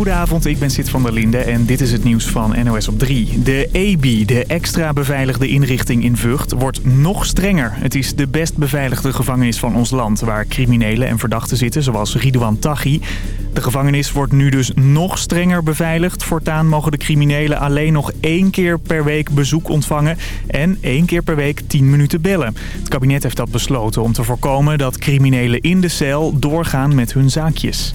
Goedenavond, ik ben Sid van der Linde en dit is het nieuws van NOS op 3. De EBI, de extra beveiligde inrichting in Vught, wordt nog strenger. Het is de best beveiligde gevangenis van ons land... waar criminelen en verdachten zitten, zoals Ridouan Taghi. De gevangenis wordt nu dus nog strenger beveiligd. Voortaan mogen de criminelen alleen nog één keer per week bezoek ontvangen... en één keer per week 10 minuten bellen. Het kabinet heeft dat besloten om te voorkomen dat criminelen in de cel doorgaan met hun zaakjes.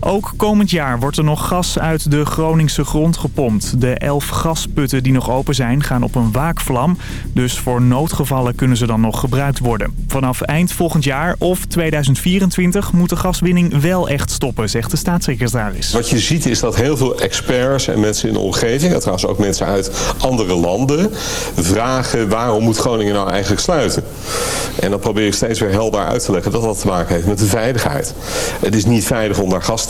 Ook komend jaar wordt er nog gas uit de Groningse grond gepompt. De elf gasputten die nog open zijn gaan op een waakvlam. Dus voor noodgevallen kunnen ze dan nog gebruikt worden. Vanaf eind volgend jaar of 2024 moet de gaswinning wel echt stoppen, zegt de staatssecretaris. Wat je ziet is dat heel veel experts en mensen in de omgeving... en trouwens ook mensen uit andere landen... vragen waarom moet Groningen nou eigenlijk sluiten? En dan probeer ik steeds weer helder uit te leggen dat dat te maken heeft met de veiligheid. Het is niet veilig om daar gas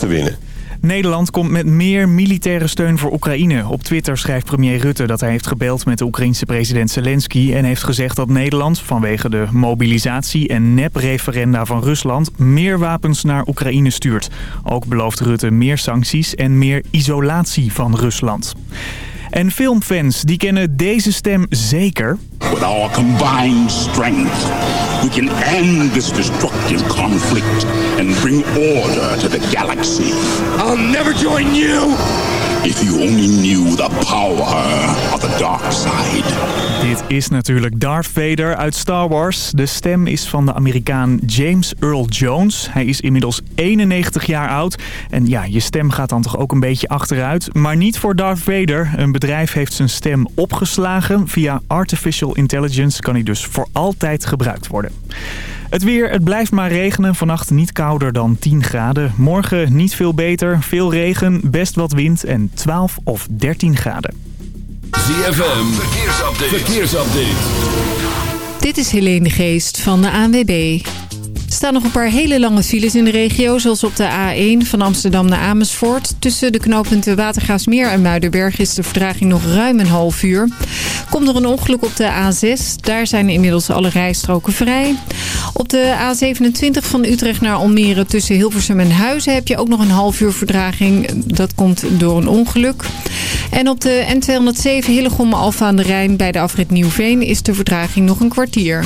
Nederland komt met meer militaire steun voor Oekraïne. Op Twitter schrijft premier Rutte dat hij heeft gebeld met de Oekraïense president Zelensky... en heeft gezegd dat Nederland vanwege de mobilisatie en nep-referenda van Rusland... meer wapens naar Oekraïne stuurt. Ook belooft Rutte meer sancties en meer isolatie van Rusland. En filmfans die kennen deze stem zeker. With our combined strength, we can end this destructive conflict and bring order to the galaxy. I'll never join you! If you only knew the power of the dark side. Dit is natuurlijk Darth Vader uit Star Wars. De stem is van de Amerikaan James Earl Jones. Hij is inmiddels 91 jaar oud. En ja, je stem gaat dan toch ook een beetje achteruit. Maar niet voor Darth Vader. Een bedrijf heeft zijn stem opgeslagen. Via Artificial Intelligence kan hij dus voor altijd gebruikt worden. Het weer, het blijft maar regenen. Vannacht niet kouder dan 10 graden. Morgen niet veel beter. Veel regen, best wat wind en 12 of 13 graden. ZFM, verkeersupdate. verkeersupdate. Dit is Helene de Geest van de ANWB. Er staan nog een paar hele lange files in de regio, zoals op de A1 van Amsterdam naar Amersfoort. Tussen de knooppunten Watergaasmeer en Muidenberg is de verdraging nog ruim een half uur. Komt er een ongeluk op de A6, daar zijn inmiddels alle rijstroken vrij. Op de A27 van Utrecht naar Almere tussen Hilversum en Huizen heb je ook nog een half uur verdraging. Dat komt door een ongeluk. En op de N207 Hillegom Alfa aan de Rijn bij de afrit Nieuwveen is de verdraging nog een kwartier.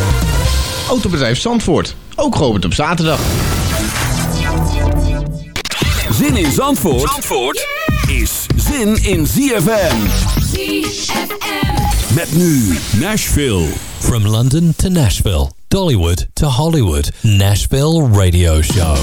Autobedrijf Zandvoort. Ook geopend op zaterdag. Zin in Zandvoort, Zandvoort is zin in ZFM. ZFM. Met nu Nashville. From London to Nashville. Dollywood to Hollywood. Nashville Radio Show.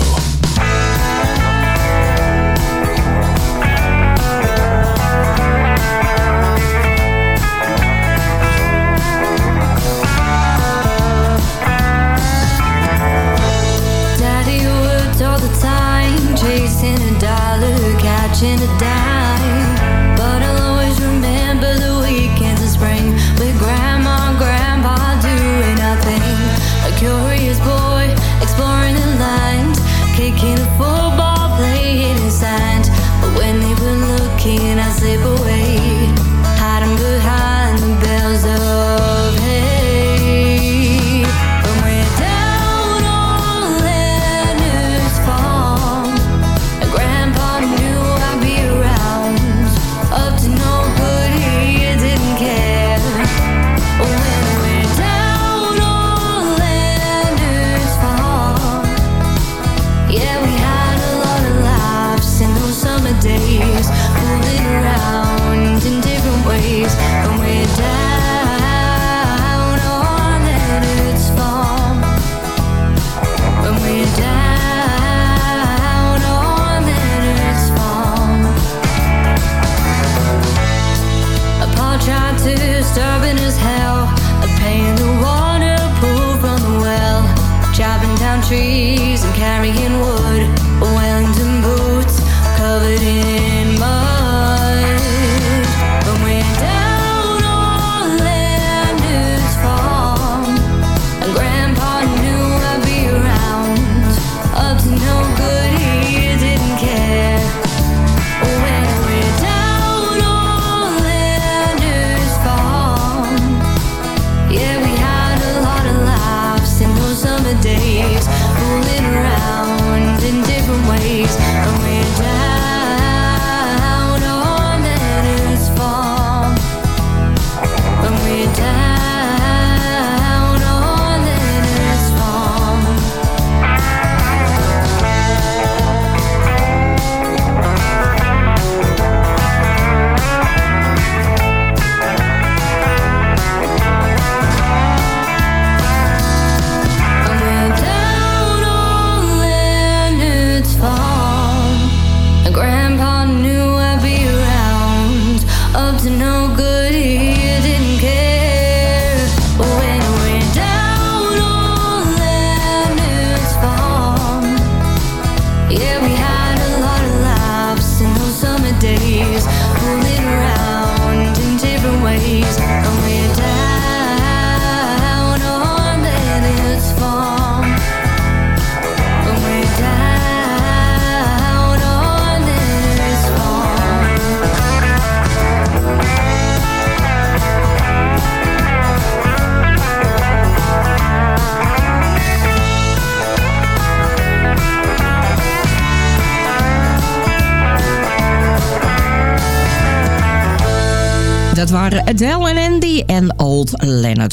watching the day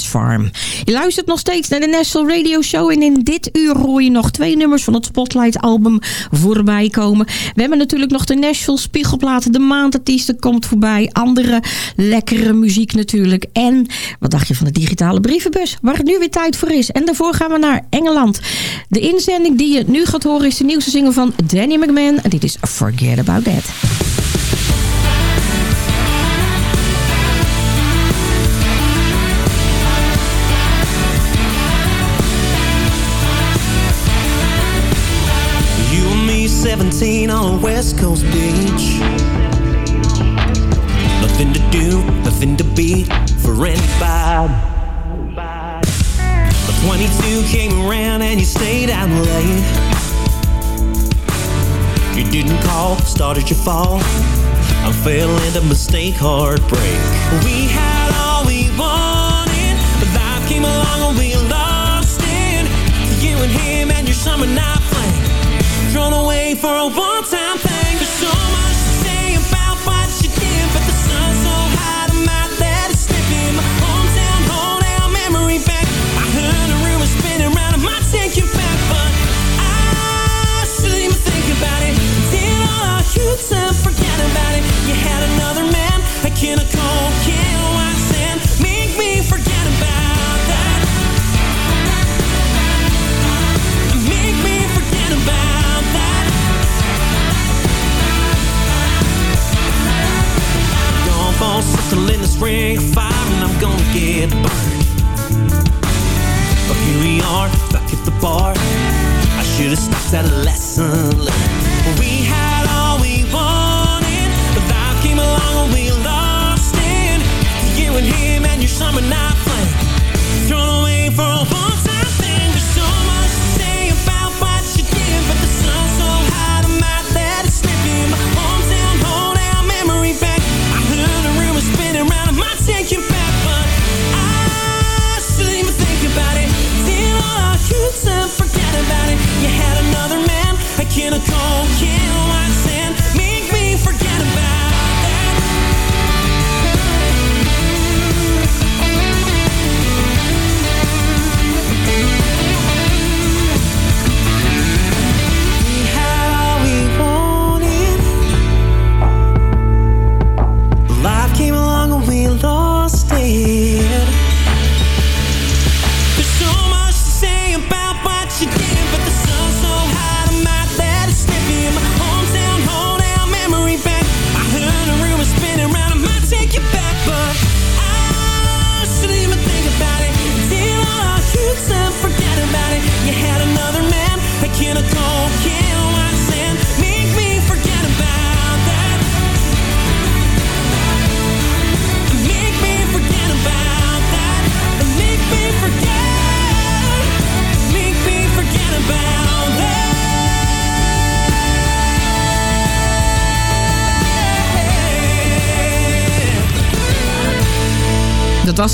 Farm. Je luistert nog steeds naar de National Radio Show. En in dit uur hoor je nog twee nummers van het Spotlight album voorbij komen. We hebben natuurlijk nog de Nashville Spiegelplaten. De maandartiesten komt voorbij. Andere lekkere muziek natuurlijk. En wat dacht je van de digitale brievenbus? Waar het nu weer tijd voor is. En daarvoor gaan we naar Engeland. De inzending die je nu gaat horen is de nieuwste single van Danny McMahon. En dit is Forget About That. 17 on West Coast beach. Nothing to do, nothing to beat for anybody. But 22 came around and you stayed out late. You didn't call, started your fall. I fell into mistake, heartbreak. We had all we wanted, but life came along and we lost it. You and him and your summer night thrown away for a one-time something in this ring fire and I'm gonna get burned. But here we are, back at the bar. I should have stopped at a lesson. We had all we wanted, but life came along and we lost it. You and him and your summer night flame thrown away for a one-time thing. A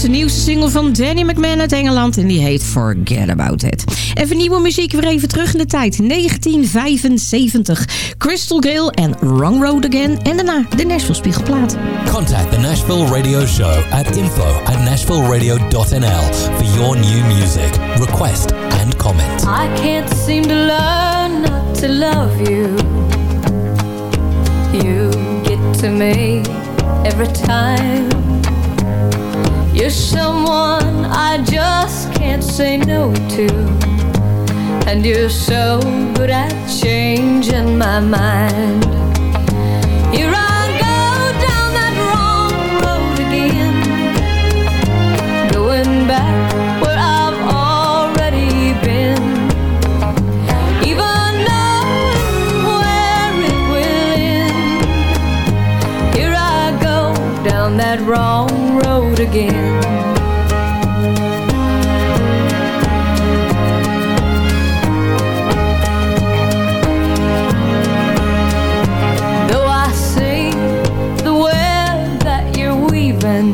Was de nieuwste single van Danny McMahon uit Engeland en die heet Forget About It. Even nieuwe muziek, weer even terug in de tijd. 1975. Crystal Gale en Wrong Road Again. En daarna de Nashville Spiegelplaat. Contact the Nashville Radio Show at info at nashvilleradio.nl for your new music, request and comment. I can't seem to learn not to love you. You get to me every time. You're someone I just can't say no to. And you're so good at changing my mind. Here I down that wrong road again. Though I see the web that you're weaving,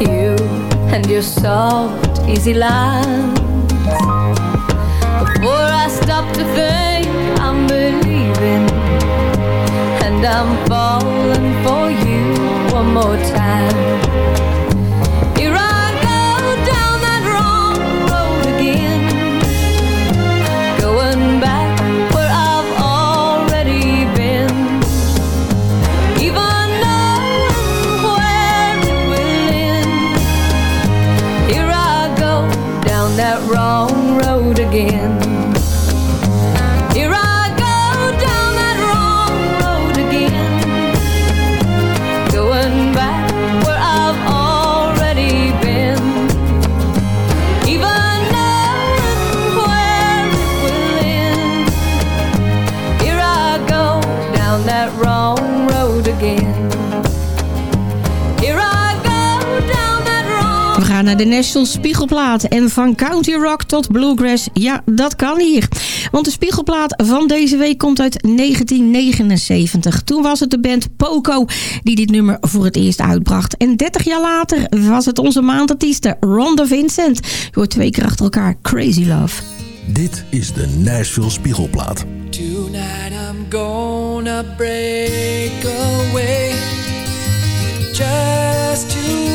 you and your soft, easy lines. Before I stop to think, I'm believing, and I'm falling for more time. De National Spiegelplaat. En van country rock tot bluegrass, ja, dat kan hier. Want de Spiegelplaat van deze week komt uit 1979. Toen was het de band Poco die dit nummer voor het eerst uitbracht. En 30 jaar later was het onze maandartieste Ronda Vincent. Je hoort twee keer achter elkaar Crazy Love. Dit is de Nashville Spiegelplaat. Tonight I'm gonna break away just to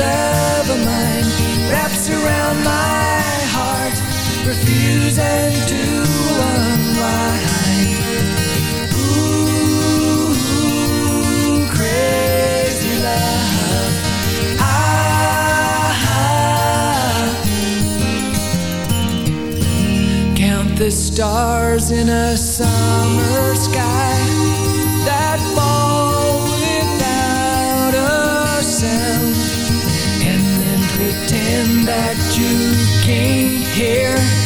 love of mine wraps around my heart, refusing to unwind. Ooh, crazy love. Ah, count the stars in a summer sky can't hear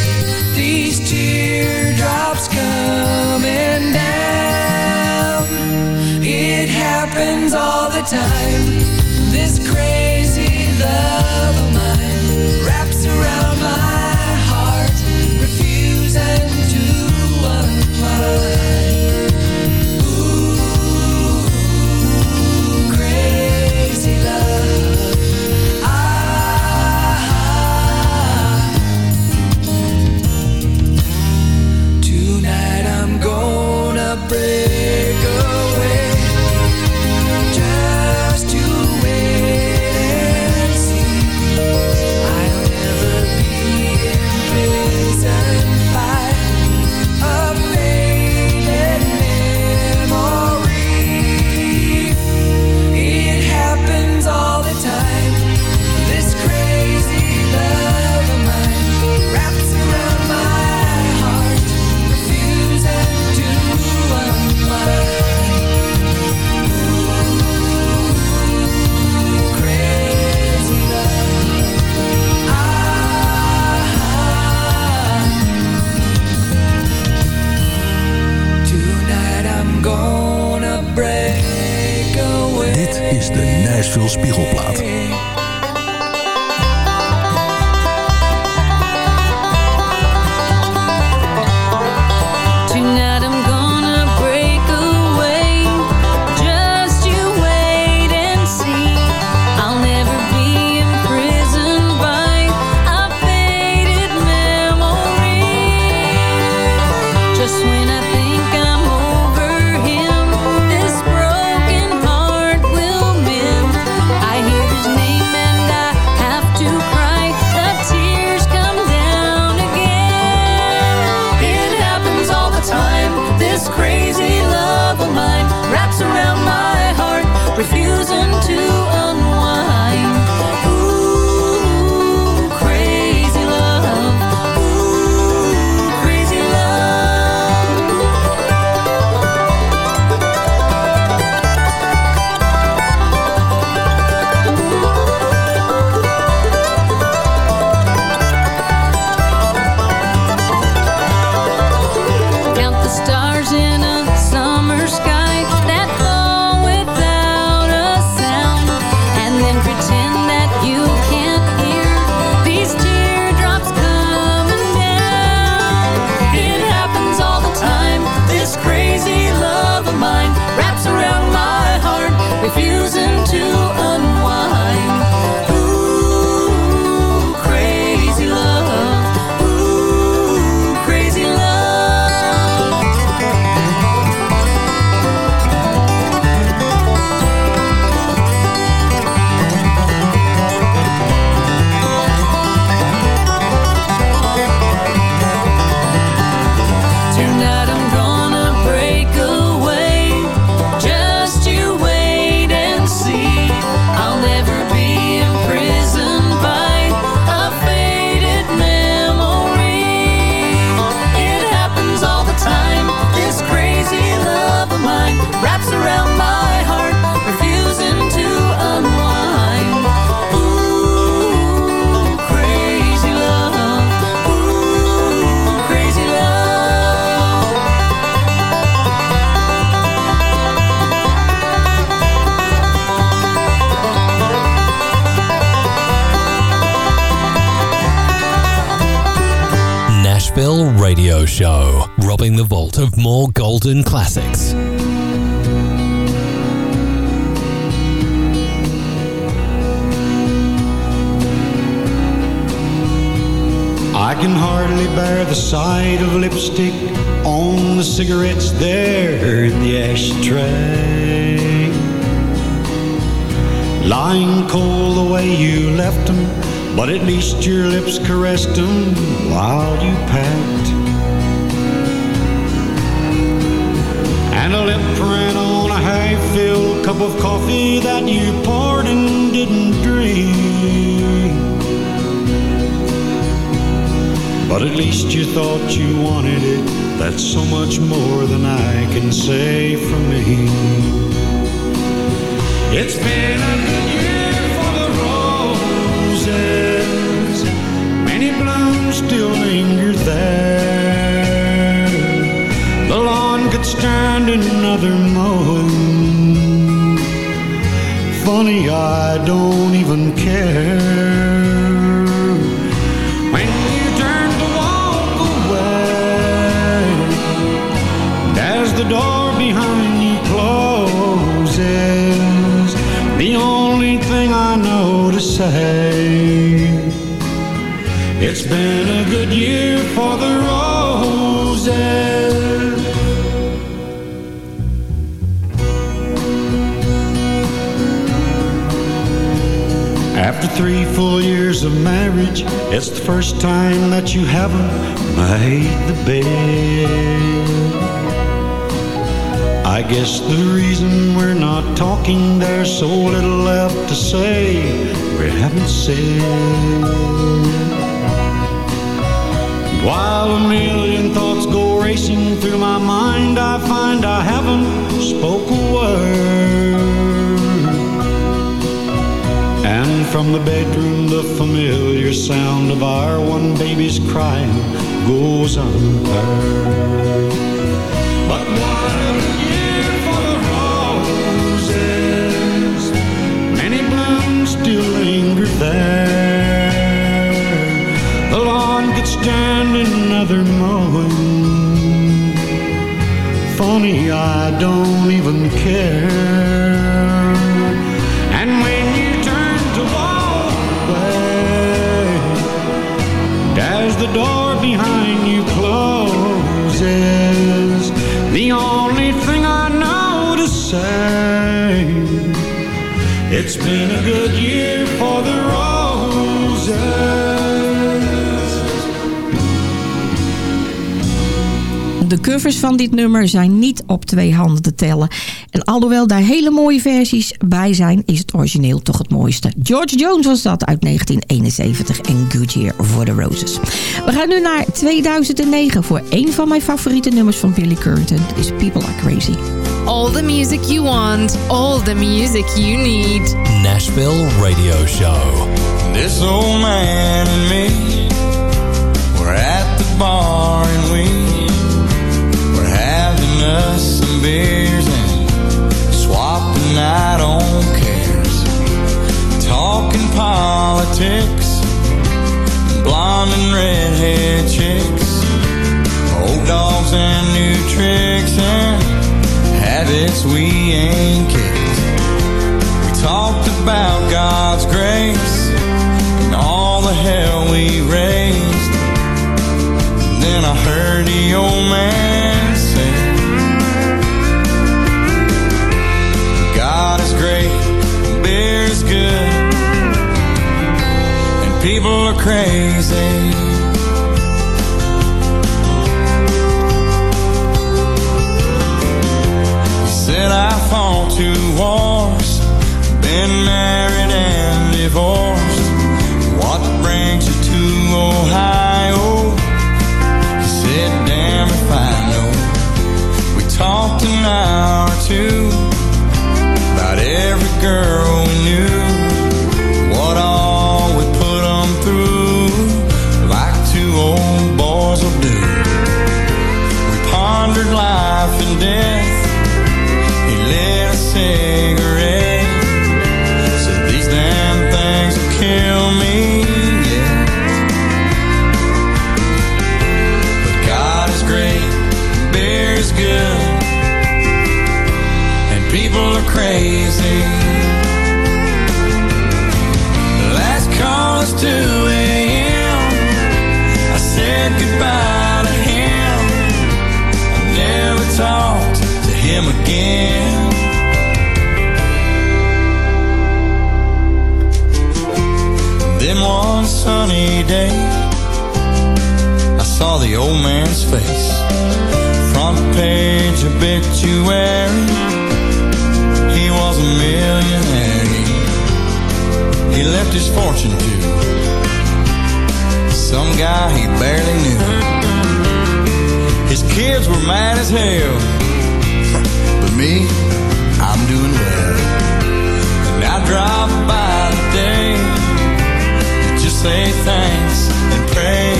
Show, robbing the vault of more golden classics. I can hardly bear the sight of lipstick on the cigarettes there in the ashtray. Lying cold the way you left them, but at least your lips caressed them while you packed. And a lip print on a half-filled cup of coffee that you poured and didn't drink. But at least you thought you wanted it. That's so much more than I can say for me. It's been a good year could stand another mowing. Funny, I don't even care. When you turn to walk away, and as the door behind you closes, the only thing I know to say, it's been a good year for the After three full years of marriage, it's the first time that you haven't made the bed. I guess the reason we're not talking, there's so little left to say we haven't said. While a million thoughts go racing through my mind, I find I haven't spoke a word. From the bedroom, the familiar sound of our one baby's crying goes unheard. But what a year for the roses. Many blooms still linger there. The lawn could stand another mowing. Funny, I don't even care. It's been a good year for the roses. De covers van dit nummer zijn niet op twee handen te tellen. En alhoewel daar hele mooie versies bij zijn, is het origineel toch het mooiste. George Jones was dat uit 1971 en Good Year for the Roses. We gaan nu naar 2009 voor een van mijn favoriete nummers van Billy Currington. Dit is People Are Crazy. All the music you want, all the music you need. Nashville Radio Show. This old man and me We're at the bar and we We're having us some beers and out on cares Talking politics Blonde and redhead chicks Old dogs and new tricks And habits we ain't kicked We talked about God's grace and all the hell we raised. And then I heard the old man people are crazy. He said I fought two wars, been married and divorced. What brings you to Ohio? He said, damn if I know. We talked an hour or two about every girl we knew. day, I saw the old man's face. Front page obituary. He was a millionaire. He left his fortune to some guy he barely knew. His kids were mad as hell. But me, I'm doing well. And I drive by today say thanks and pray.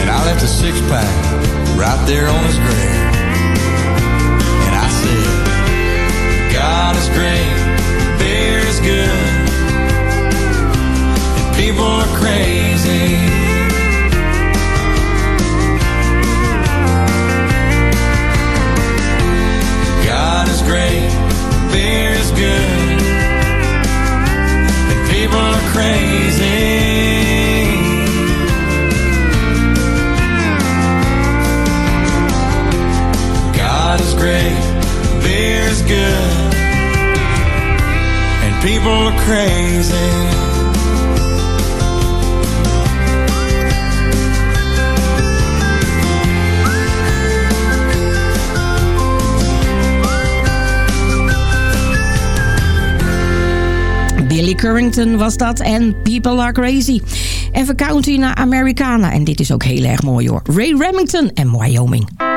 And I left a six pack right there on his grave. Was dat en People Are Crazy. Even County naar Americana en dit is ook heel erg mooi hoor. Ray Remington en Wyoming.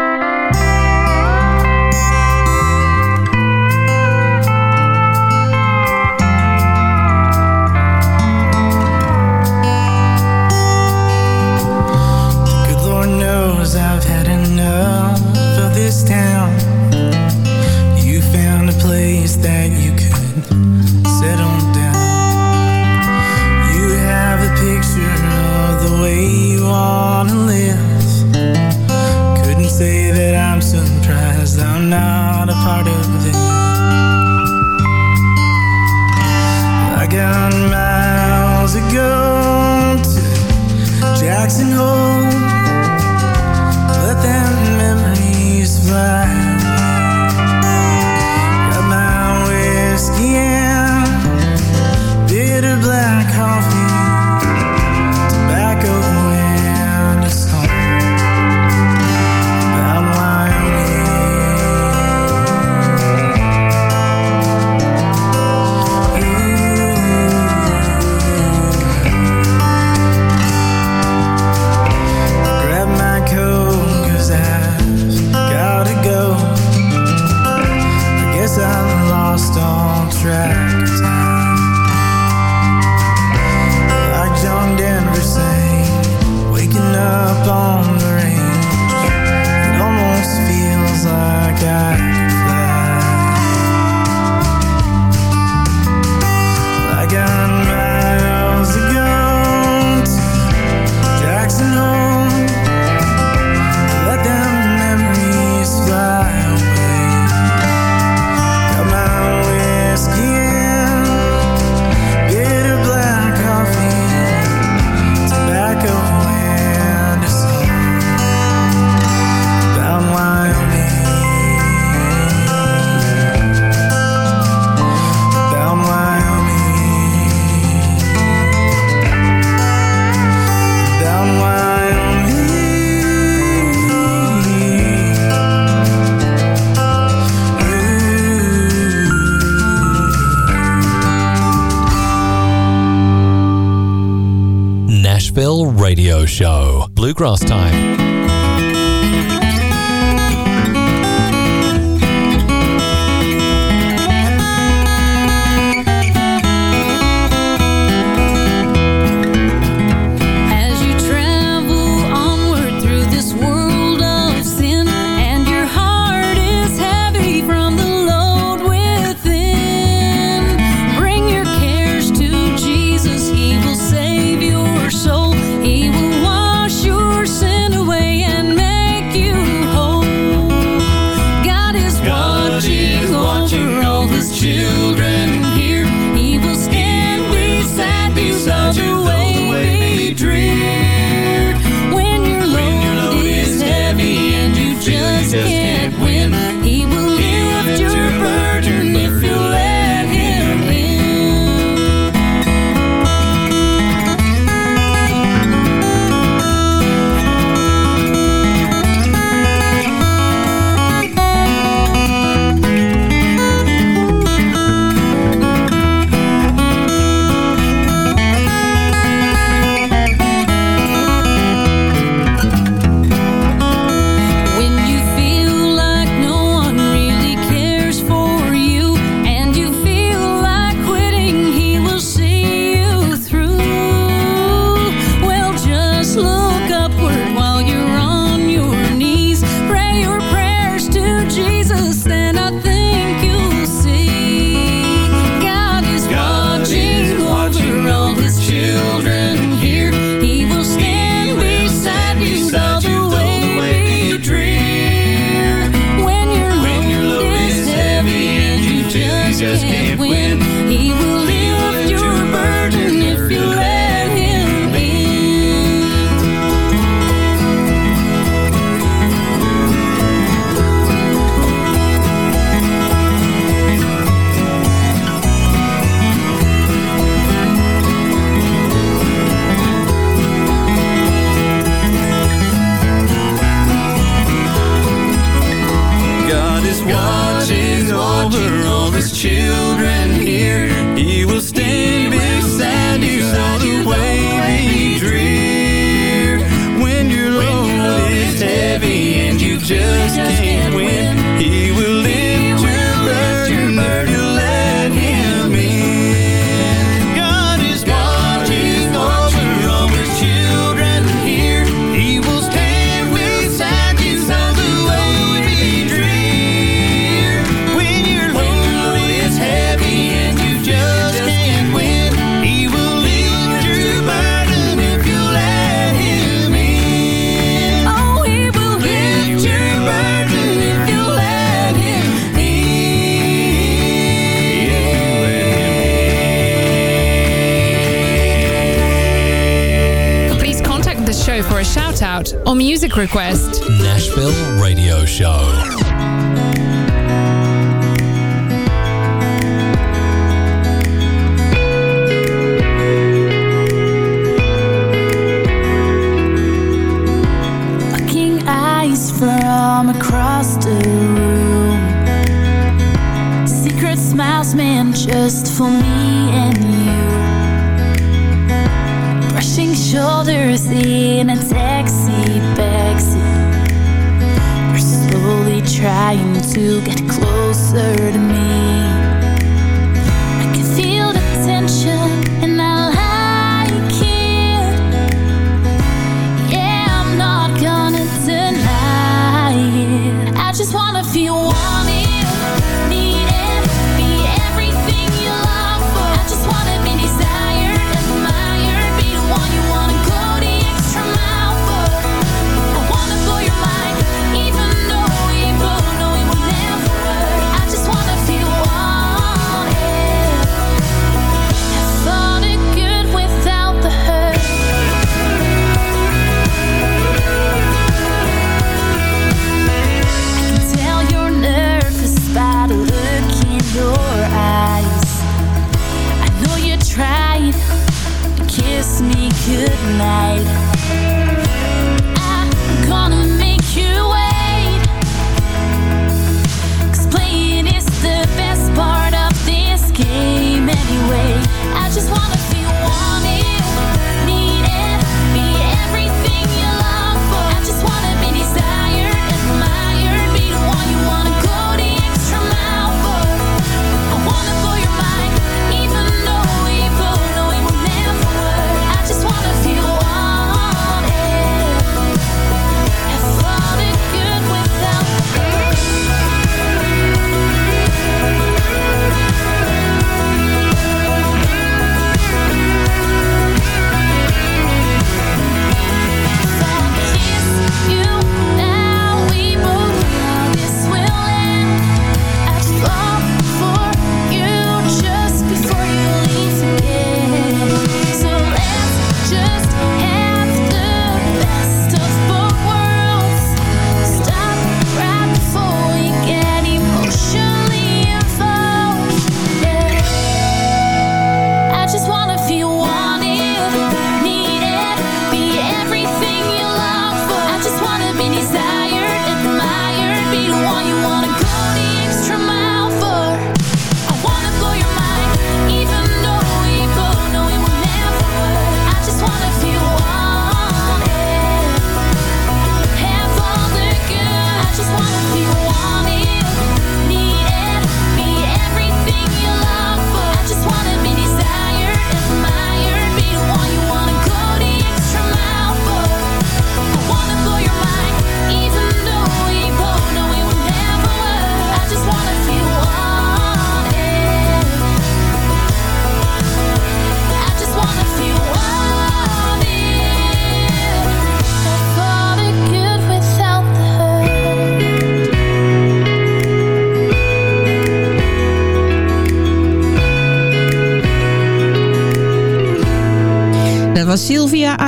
if you want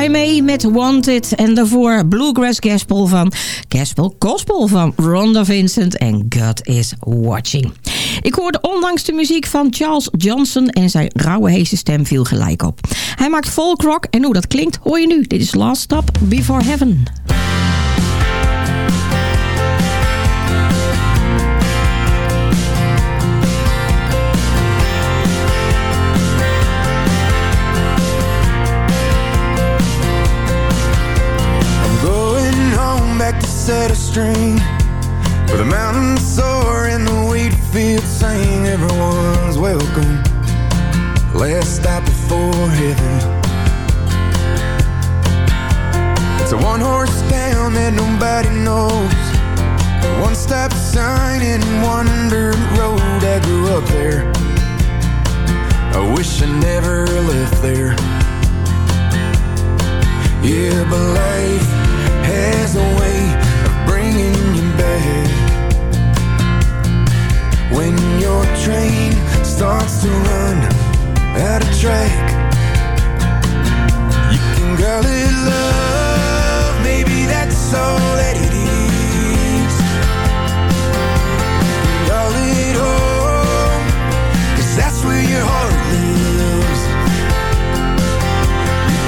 Mee met Wanted. En daarvoor Bluegrass Gospel van Gospel Gospel van Rhonda Vincent en God is Watching. Ik hoorde ondanks de muziek van Charles Johnson en zijn rauwe heese stem viel gelijk op. Hij maakt folk rock en hoe dat klinkt hoor je nu. Dit is Last Stop Before Heaven. string. For the mountains soar and the wheat fields sing Everyone's welcome. Last stop before heaven. It's a one-horse town that nobody knows. One-stop sign and one dirt road I grew up there. I wish I never left there. Yeah, but life has a way head When your train starts to run out of track You can call it love, maybe that's all that it is. Call it home, that's where your heart lives.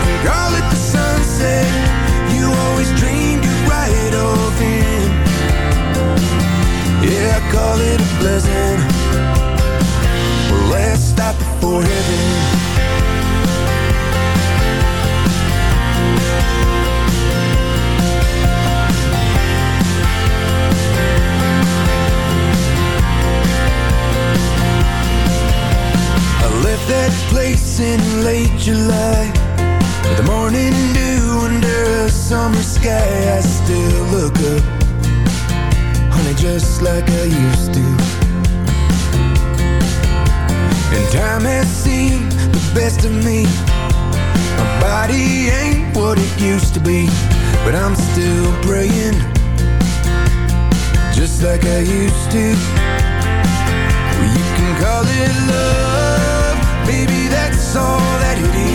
You call it the sunset you always dreamed Yeah, I call it a blessing Well, let's stop before heaven. I left that place in late July. The morning dew under a summer sky. I still look up just like I used to. And time has seen the best of me. My body ain't what it used to be But I'm still praying Just like I used to. Well, You can call it love Baby, that's all that it is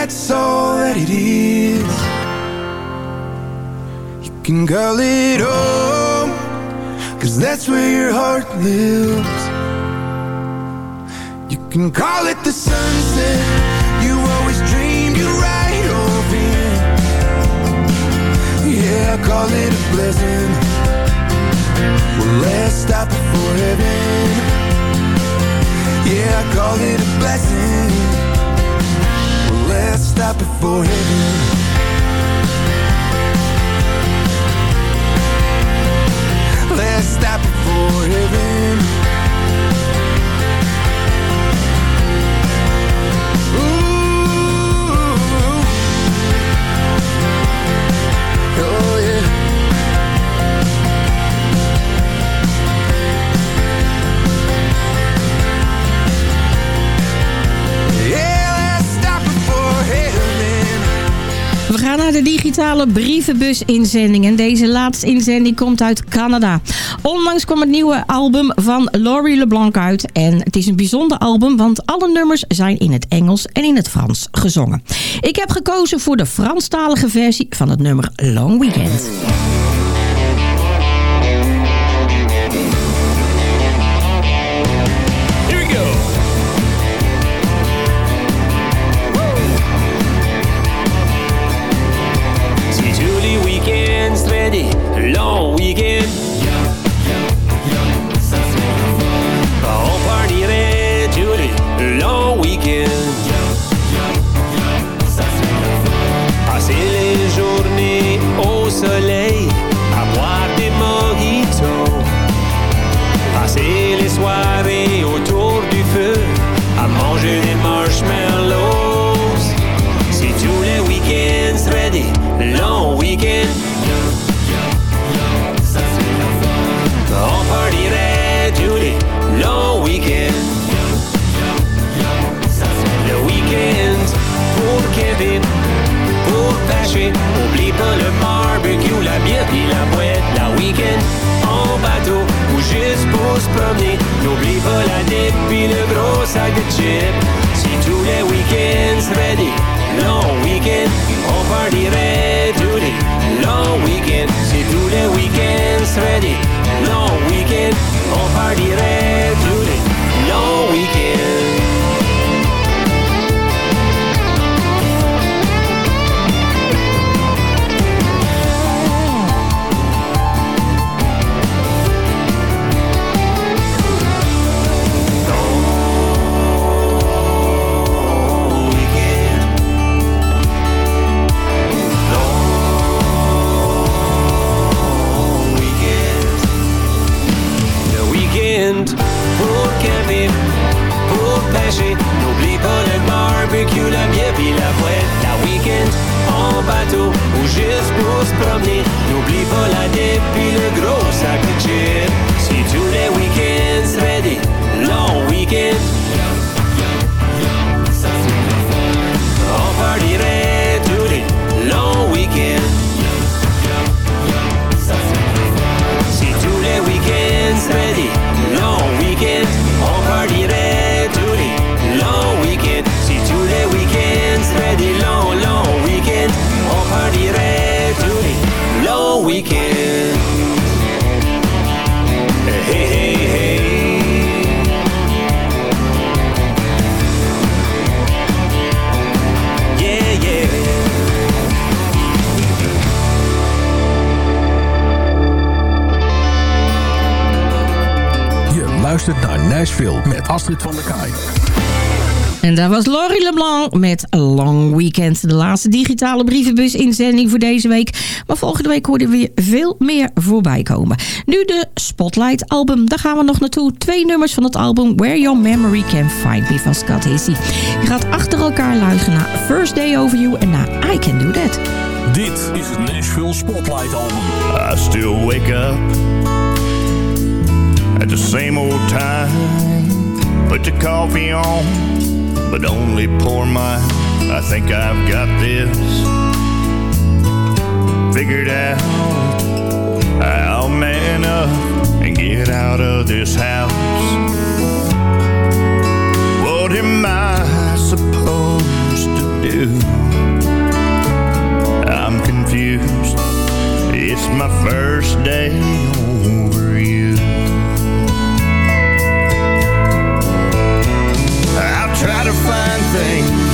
that's all that it is. You can call it home Cause that's where your heart lives. You can call it the sunset You always dreamed you'd ride off yeah, call it a blessing. Well, stop before heaven. Yeah, call it a blessing Last stop before heaven Last stop before heaven Gaan naar de digitale brievenbus-inzending. En deze laatste inzending komt uit Canada. Onlangs kwam het nieuwe album van Laurie LeBlanc uit. En het is een bijzonder album, want alle nummers zijn in het Engels en in het Frans gezongen. Ik heb gekozen voor de Franstalige versie van het nummer Long Weekend. Le gros sac de chips. Si tous les week-ends ready, long week-end, on partirait tous les long week-end. Si tous les week-ends ready, long week-end, on partirait Astrid van der Kaai. En daar was Laurie LeBlanc met Long Weekend. De laatste digitale brievenbus inzending voor deze week. Maar volgende week hoorden we weer veel meer voorbij komen. Nu de Spotlight album. Daar gaan we nog naartoe. Twee nummers van het album Where Your Memory Can Find Me van Scott Hissy. Je gaat achter elkaar luisteren naar First Day Over You en naar I Can Do That. Dit is het Nashville Spotlight album. I still wake up at the same old time. Put the coffee on, but only pour mine. I think I've got this figured out. I'll man up and get out of this house. What am I supposed to do? I'm confused. It's my first day try to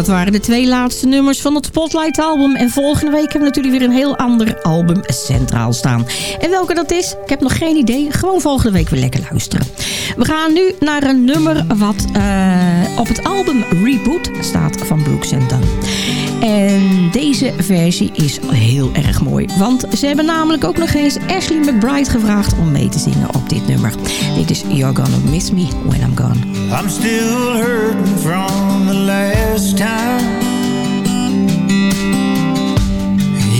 Dat waren de twee laatste nummers van het Spotlight album. En volgende week hebben we natuurlijk weer een heel ander album centraal staan. En welke dat is, ik heb nog geen idee. Gewoon volgende week weer lekker luisteren. We gaan nu naar een nummer wat eh, op het album Reboot staat van Brooks Dunn. En deze versie is heel erg mooi. Want ze hebben namelijk ook nog eens Ashley McBride gevraagd om mee te zingen op dit nummer. Dit is You're Gonna Miss Me When I'm Gone. I'm still hurting from the last time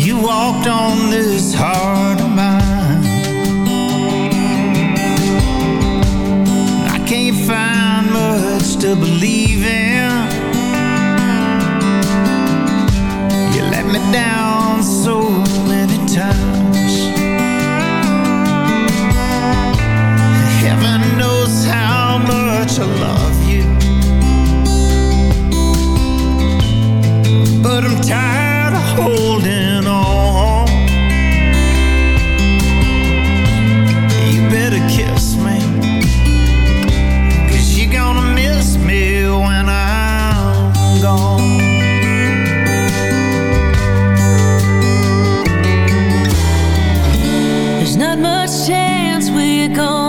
you walked on this heart of mine. I can't find much to believe in. Me down so many times. Heaven knows how much I love you. But I'm tired of holding on. Much chance we're gonna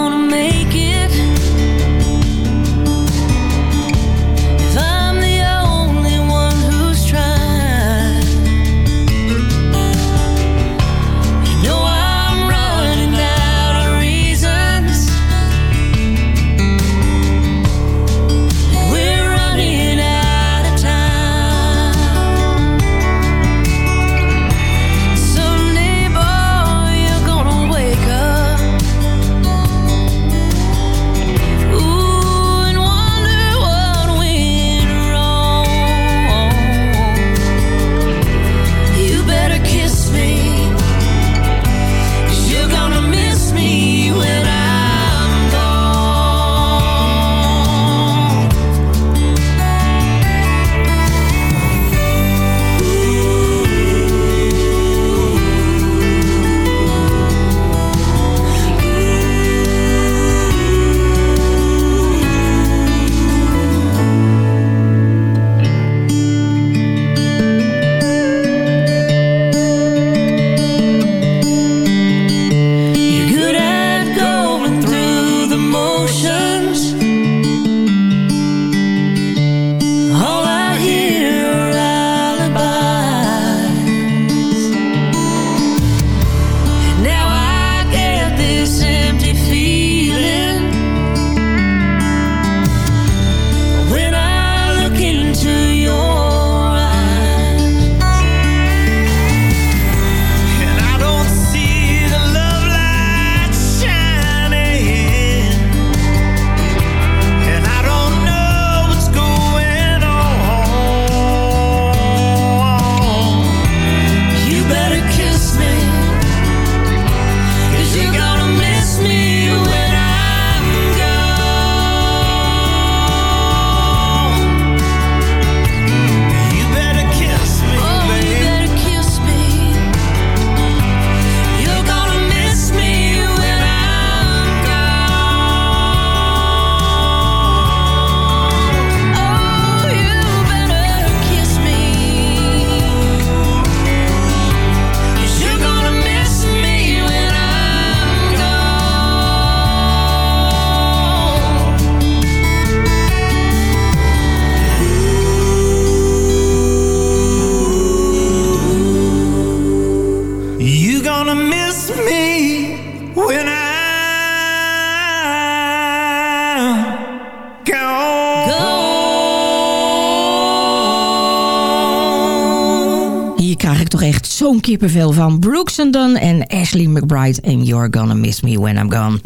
zo'n kippenvel van. Brooks and Dunn en Ashley McBride. En You're Gonna Miss Me When I'm Gone.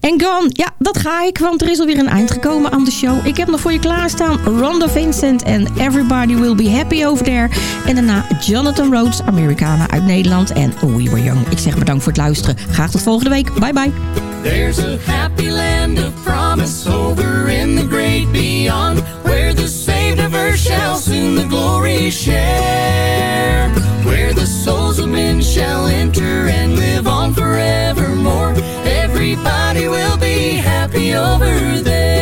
En Gone, ja, dat ga ik, want er is alweer een eind gekomen aan de show. Ik heb nog voor je klaarstaan Rhonda Vincent en Everybody Will Be Happy Over There. En daarna Jonathan Rhodes, Americana uit Nederland en We Were Young. Ik zeg bedankt voor het luisteren. Graag tot volgende week. Bye bye. There's a happy land of promise over in the great beyond, where the saved of shall soon the glory share, souls shall enter and live on forevermore. Everybody will be happy over there.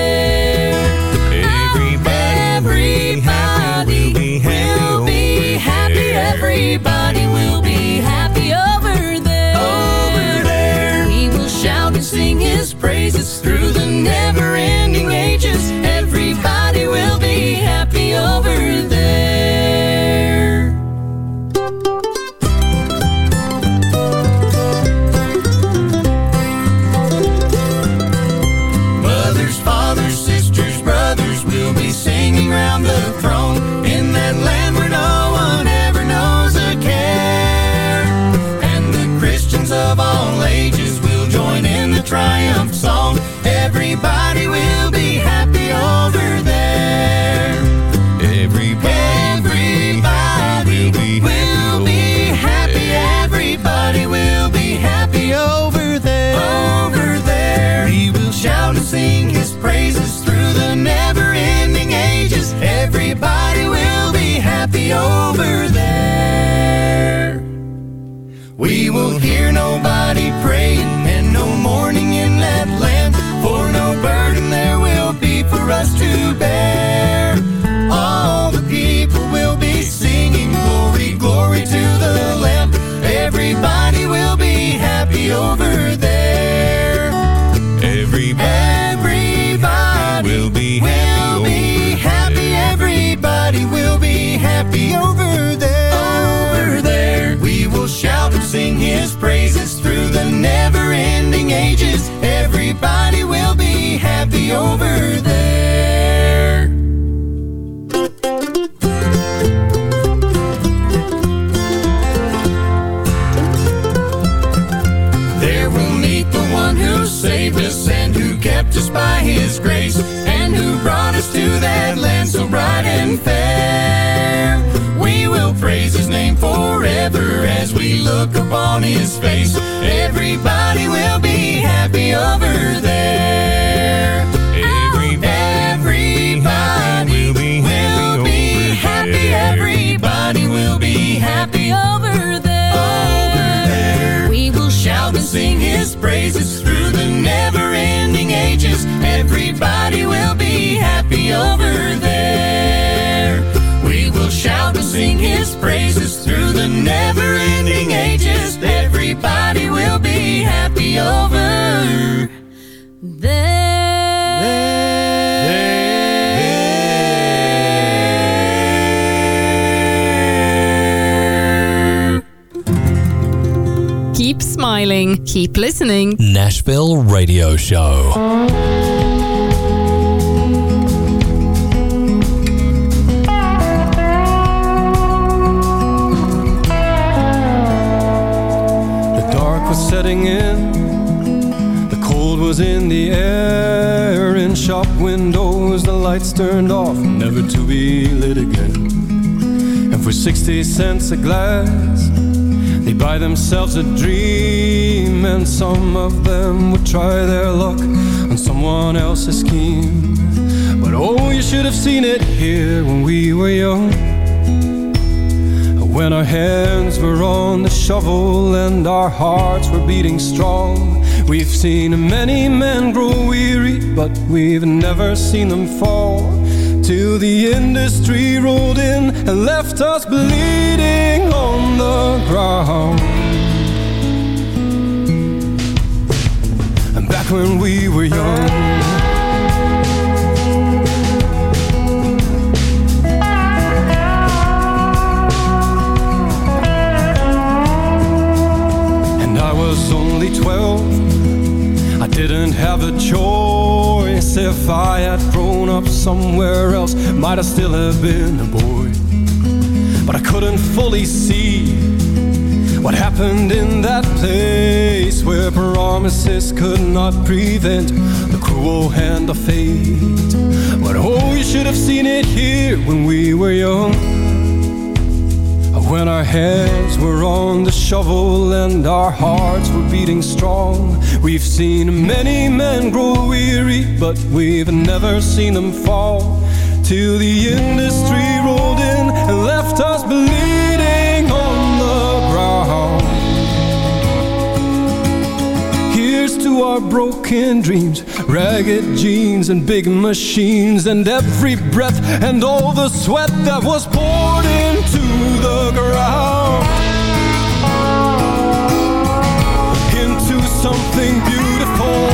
Never ending ages. Everybody will be happy over there. There we'll meet the one who saved us and who kept us by his grace and who brought us to that land so bright and fair. Name forever as we look upon his face. Everybody will be happy over there. Everybody will be happy. Everybody will be happy over there. Over there. We will shout and sing his praises through the never ending ages. Everybody Keep. Keep listening. Nashville Radio Show. The dark was setting in, the cold was in the air. In shop windows, the lights turned off, never to be lit again. And for 60 cents a glass, they buy themselves a dream. And some of them would try their luck on someone else's scheme. But oh, you should have seen it here when we were young. When our hands were on the shovel and our hearts were beating strong. We've seen many men grow weary, but we've never seen them fall. Till the industry rolled in and left us bleeding on the ground. And back when we were young. And I was only twelve. I didn't have a choice if I had grown up somewhere else, might have still have been a boy. Couldn't fully see what happened in that place where promises could not prevent the cruel hand of fate. But oh, you should have seen it here when we were young. When our heads were on the shovel and our hearts were beating strong. We've seen many men grow weary, but we've never seen them fall. Till the industry rolled in our broken dreams, ragged jeans and big machines, and every breath and all the sweat that was poured into the ground. Into something beautiful.